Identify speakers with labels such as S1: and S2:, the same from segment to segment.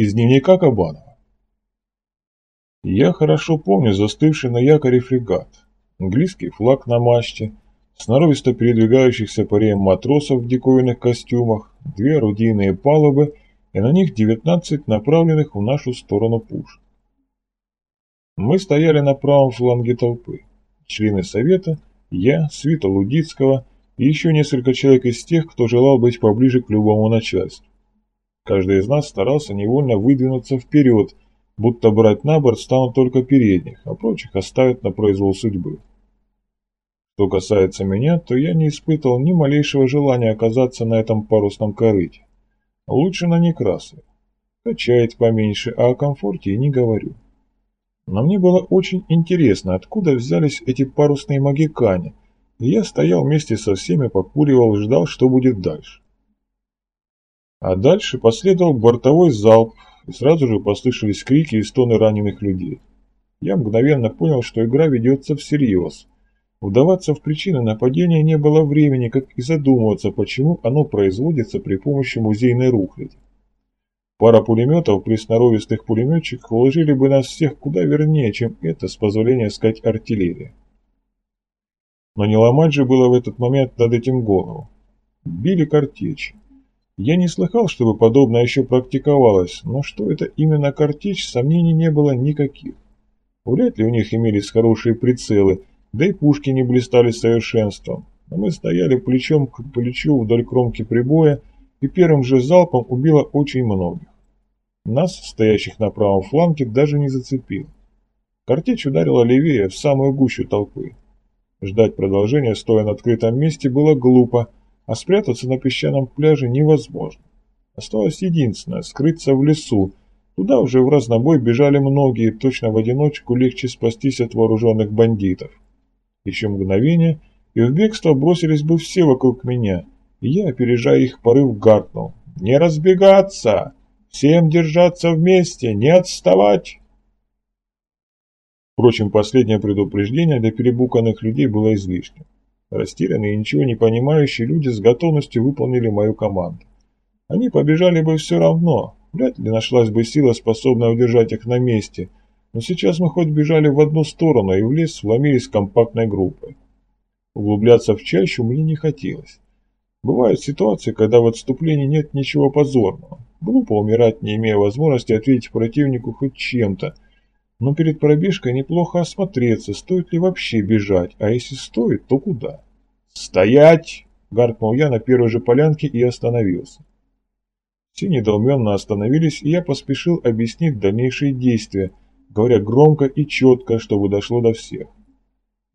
S1: из дневника Кабанова. Я хорошо помню застывший на якоре фрегат, английский флаг на мачте, сноровисто передвигающихся по реям матросов в диковинных костюмах, две орудийные палубы и на них 19 направленных в нашу сторону пушек. Мы стояли на правом фланге толпы. Члены совета, я, Свита Лудицкого и еще несколько человек из тех, кто желал быть поближе к любому начальству. Каждый из нас старался невольно выдвинуться вперед, будто брать на борт станут только передних, а прочих оставят на произвол судьбы. Что касается меня, то я не испытывал ни малейшего желания оказаться на этом парусном корыте. Лучше на Некрасове. Качает поменьше, а о комфорте и не говорю. Но мне было очень интересно, откуда взялись эти парусные магикане, и я стоял вместе со всеми, покуривал ждал, что будет дальше. А дальше последовал бортовой залп, и сразу же послышались крики и стоны раненых людей. Я мгновенно понял, что игра ведется всерьез. Вдаваться в причины нападения не было времени, как и задумываться, почему оно производится при помощи музейной рухляди. Пара пулеметов при сноровистых пулеметчиках уложили бы нас всех куда вернее, чем это, с позволения сказать, артиллерия. Но не ломать же было в этот момент над этим голову. Били картечь. Я не слыхал, чтобы подобное еще практиковалось, но что это именно картечь, сомнений не было никаких. Вряд ли у них имелись хорошие прицелы, да и пушки не блистали совершенством. Но мы стояли плечом к плечу вдоль кромки прибоя, и первым же залпом убило очень многих. Нас, стоящих на правом фланге, даже не зацепил. Картечь ударила левее, в самую гущу толпы. Ждать продолжения, стоя на открытом месте, было глупо, а спрятаться на песчаном пляже невозможно. Осталось единственное – скрыться в лесу. Туда уже в разнобой бежали многие, точно в одиночку легче спастись от вооруженных бандитов. Еще мгновение, и в бегство бросились бы все вокруг меня, и я, опережая их порыв, гаркнул. «Не разбегаться! Всем держаться вместе! Не отставать!» Впрочем, последнее предупреждение для перебуканных людей было излишним. Растерянные и ничего не понимающие люди с готовностью выполнили мою команду. Они побежали бы все равно, вряд ли нашлась бы сила, способная удержать их на месте, но сейчас мы хоть бежали в одну сторону и в лес вломились компактной группой. Углубляться в чащу мне не хотелось. Бывают ситуации, когда в отступлении нет ничего позорного. Глупо умирать, не имея возможности ответить противнику хоть чем-то. Но перед пробежкой неплохо осмотреться, стоит ли вообще бежать, а если стоит, то куда. «Стоять!» – гаркнул я на первой же полянке и остановился. Все недоуменно остановились, и я поспешил объяснить дальнейшие действия, говоря громко и четко, чтобы дошло до всех.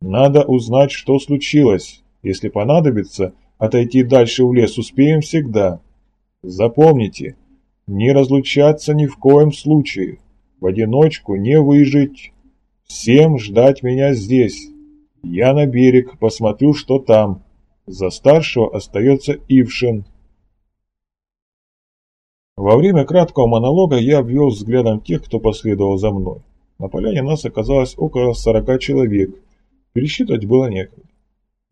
S1: Надо узнать, что случилось. Если понадобится, отойти дальше в лес успеем всегда. Запомните, не разлучаться ни в коем случае. В одиночку не выжить. Всем ждать меня здесь. Я на берег, посмотрю, что там. За старшего остается Ившин. Во время краткого монолога я обвел взглядом тех, кто последовал за мной. На поляне нас оказалось около сорока человек. Пересчитывать было некогда.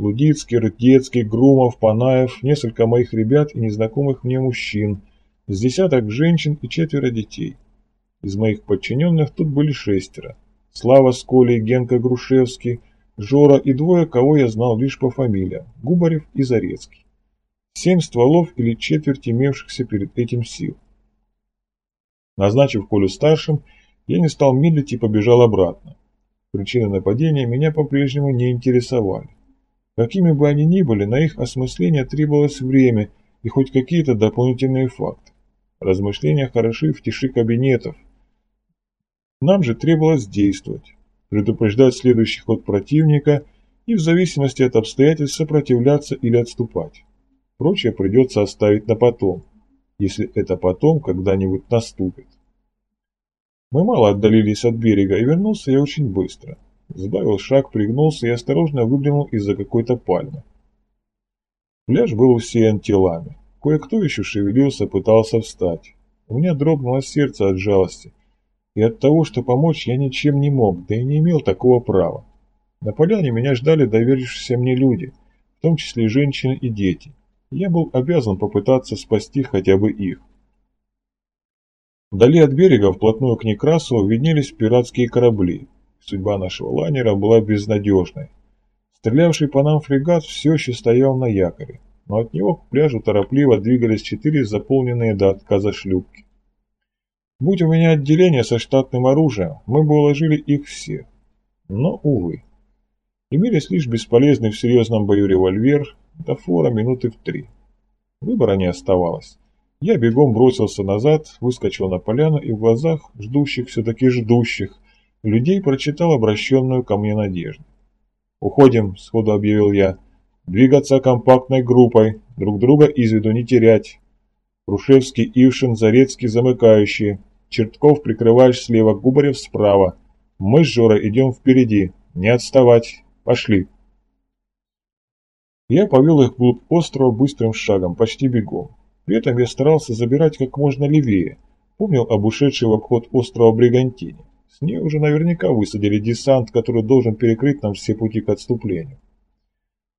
S1: Лудицкий, Ртецкий, Грумов, Панаев, несколько моих ребят и незнакомых мне мужчин, с десяток женщин и четверо детей. Из моих подчиненных тут были шестеро. Слава Сколи, Генка Грушевский, Жора и двое, кого я знал лишь по фамилиям – Губарев и Зарецкий семь стволов или четверть имевшихся перед этим сил. Назначив Колю старшим, я не стал медлить и побежал обратно. Причины нападения меня по-прежнему не интересовали. Какими бы они ни были, на их осмысление требовалось время и хоть какие-то дополнительные факты. Размышления хороши в тиши кабинетов. Нам же требовалось действовать, предупреждать следующий ход противника и в зависимости от обстоятельств сопротивляться или отступать. Прочее придется оставить на потом, если это потом когда-нибудь наступит. Мы мало отдалились от берега, и вернулся я очень быстро. Сбавил шаг, пригнулся и осторожно выглянул из-за какой-то пальмы. Пляж был усеян телами. Кое-кто еще шевелился, пытался встать. У меня дрогнуло сердце от жалости. И от того, что помочь я ничем не мог, да и не имел такого права. На поляне меня ждали доверившиеся мне люди, в том числе женщины и дети я был обязан попытаться спасти хотя бы их. Вдали от берега, вплотную к Некрасову, виднелись пиратские корабли. Судьба нашего лайнера была безнадежной. Стрелявший по нам фрегат все еще стоял на якоре, но от него к пляжу торопливо двигались четыре заполненные до отказа шлюпки. Будь у меня отделение со штатным оружием, мы бы уложили их все. Но, увы. Имелись лишь бесполезный в серьезном бою револьвер, до фора минуты в три. Выбора не оставалось. Я бегом бросился назад, выскочил на поляну и в глазах ждущих, все-таки ждущих, людей прочитал обращенную ко мне надежду. «Уходим», — сходу объявил я. «Двигаться компактной группой, друг друга из виду не терять. Рушевский, Ившин, Зарецкий замыкающие. Чертков прикрываешь слева, Губарев справа. Мы с Жорой идем впереди. Не отставать. Пошли». Я повел их вглубь острова быстрым шагом, почти бегом. При этом я старался забирать как можно левее. Помнил об ушедшей в обход острова Бригантине. С ней уже наверняка высадили десант, который должен перекрыть нам все пути к отступлению.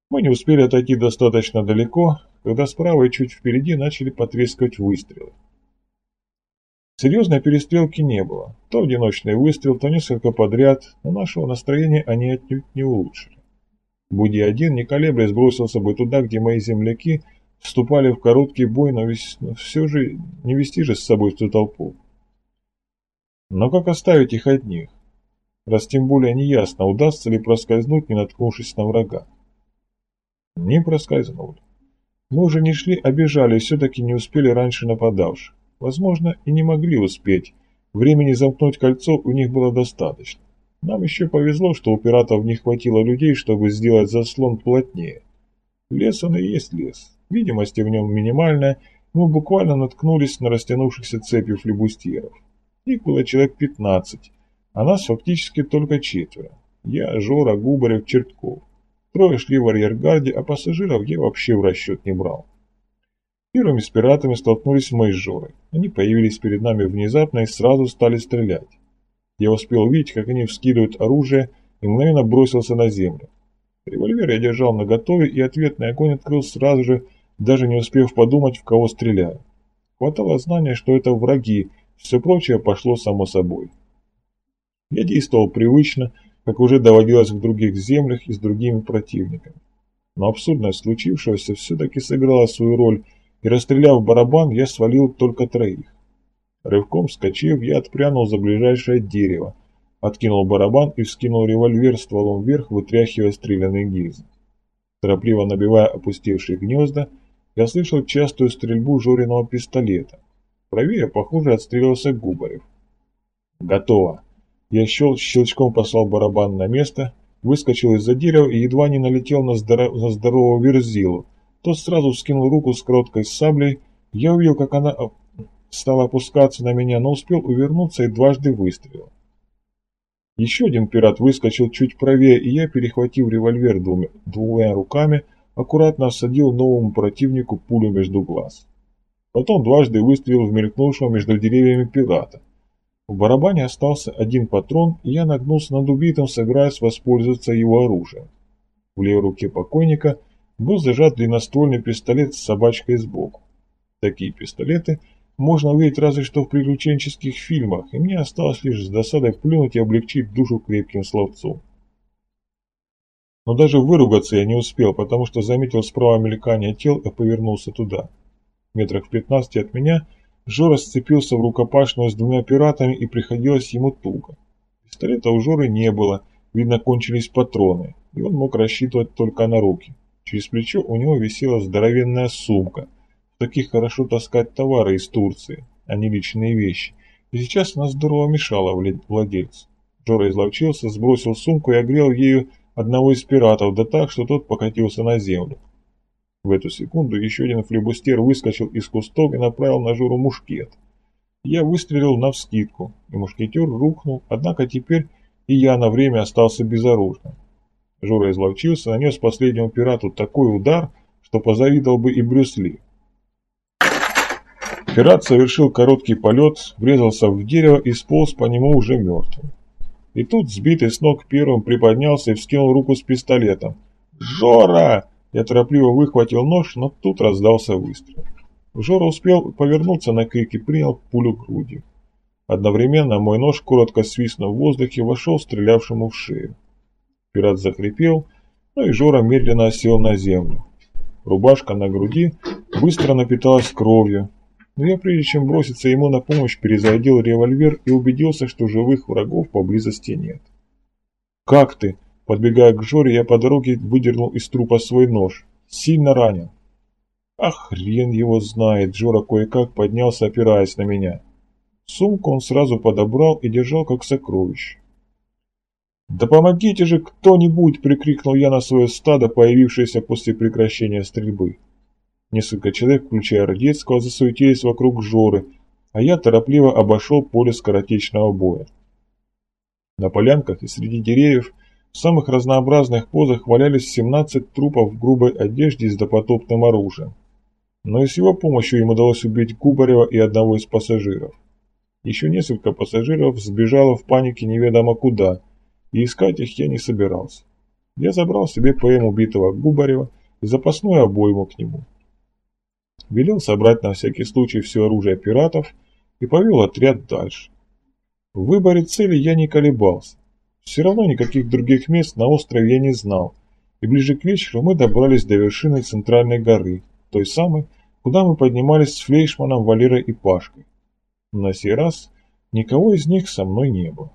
S1: Мы не успели отойти достаточно далеко, когда справа и чуть впереди начали потрескивать выстрелы. Серьезной перестрелки не было. То одиночный выстрел, то несколько подряд, но нашего настроения они отнюдь не улучшили. Буди один, не колеблясь, бросился бы туда, где мои земляки вступали в короткий бой, но, весь, но все же не вести же с собой всю толпу. Но как оставить их одних? Раз тем более неясно, удастся ли проскользнуть, не наткнувшись на врага. Не проскользнули. Мы уже не шли, а бежали, и все-таки не успели раньше нападавших. Возможно, и не могли успеть. Времени замкнуть кольцо у них было достаточно. Нам еще повезло, что у пиратов не хватило людей, чтобы сделать заслон плотнее. Лес он и есть лес. Видимость в нем минимальная, мы буквально наткнулись на растянувшихся цепью флебустьеров. Их было человек 15, а нас фактически только четверо. Я, Жора, Губарев, Чертков. Трое шли в арьергарде, а пассажиров я вообще в расчет не брал. Первыми с пиратами столкнулись мы с. Они появились перед нами внезапно и сразу стали стрелять. Я успел увидеть, как они вскидывают оружие и мгновенно бросился на землю. Револьвер я держал наготове, и ответный огонь открыл сразу же даже не успев подумать, в кого стреляю. Хватало знания, что это враги, все прочее пошло само собой. Я действовал привычно, как уже доводилось в других землях и с другими противниками. Но абсурдность случившегося все-таки сыграла свою роль, и расстреляв барабан, я свалил только троих. Рывком вскочив, я отпрянул за ближайшее дерево, откинул барабан и вскинул револьвер стволом вверх, вытряхивая стрелянные гильзы. Торопливо набивая опустевшие гнезда, я слышал частую стрельбу Жориного пистолета. Правее, похоже, отстрелился Губарев. «Готово!» Я щел, щелчком послал барабан на место, выскочил из-за дерева и едва не налетел на, здоров... на здорового верзилу. Тот сразу вскинул руку с кроткой саблей. Я увидел, как она стала опускаться на меня, но успел увернуться и дважды выстрелил. Еще один пират выскочил чуть правее, и я, перехватив револьвер двумя, двумя руками, аккуратно всадил новому противнику пулю между глаз. Потом дважды выстрелил в мелькнувшего между деревьями пирата. В барабане остался один патрон, и я нагнулся над убитым, собираясь воспользоваться его оружием. В левой руке покойника был зажат длинноствольный пистолет с собачкой сбоку. Такие пистолеты можно увидеть разве что в приключенческих фильмах, и мне осталось лишь с досадой плюнуть и облегчить душу крепким словцом. Но даже выругаться я не успел, потому что заметил справа мелькание тел и повернулся туда. Метрах в пятнадцати от меня Жора сцепился в рукопашную с двумя пиратами и приходилось ему туго. Пистолета у Жоры не было, видно кончились патроны, и он мог рассчитывать только на руки. Через плечо у него висела здоровенная сумка. В таких хорошо таскать товары из Турции, а не личные вещи. И сейчас она здорово мешала владельцу. Жора изловчился, сбросил сумку и огрел ею одного из пиратов, да так, что тот покатился на землю. В эту секунду еще один флебустер выскочил из кустов и направил на Жору мушкет. Я выстрелил навскидку, и мушкетер рухнул, однако теперь и я на время остался безоружным. Жора изловчился, нанес последнему пирату такой удар, что позавидовал бы и Брюс Ли. Пират совершил короткий полет, врезался в дерево и сполз по нему уже мертвым. И тут, сбитый с ног первым, приподнялся и вскинул руку с пистолетом. «Жора!» Я торопливо выхватил нож, но тут раздался выстрел. Жора успел повернуться на крик и принял пулю грудью. Одновременно мой нож, коротко свистнув в воздухе, вошел стрелявшему в шею. Пират захрипел, но и Жора медленно осел на землю. Рубашка на груди быстро напиталась кровью, но я прежде чем броситься ему на помощь, перезарядил револьвер и убедился, что живых врагов поблизости нет. «Как ты?» Подбегая к Жоре, я по дороге выдернул из трупа свой нож. Сильно ранен. А хрен его знает, Жора кое-как поднялся, опираясь на меня. Сумку он сразу подобрал и держал как сокровище. «Да помогите же кто-нибудь!» — прикрикнул я на свое стадо, появившееся после прекращения стрельбы. Несколько человек, включая Родецкого, засуетились вокруг Жоры, а я торопливо обошел поле скоротечного боя. На полянках и среди деревьев в самых разнообразных позах валялись 17 трупов в грубой одежде с допотопным оружием. Но и с его помощью им удалось убить Кубарева и одного из пассажиров. Еще несколько пассажиров сбежало в панике неведомо куда, и искать их я не собирался. Я забрал себе ПМ убитого Губарева и запасную обойму к нему. Велел собрать на всякий случай все оружие пиратов и повел отряд дальше. В выборе цели я не колебался. Все равно никаких других мест на острове я не знал, и ближе к вечеру мы добрались до вершины центральной горы, той самой, куда мы поднимались с Флейшманом, Валерой и Пашкой. На сей раз никого из них со мной не было.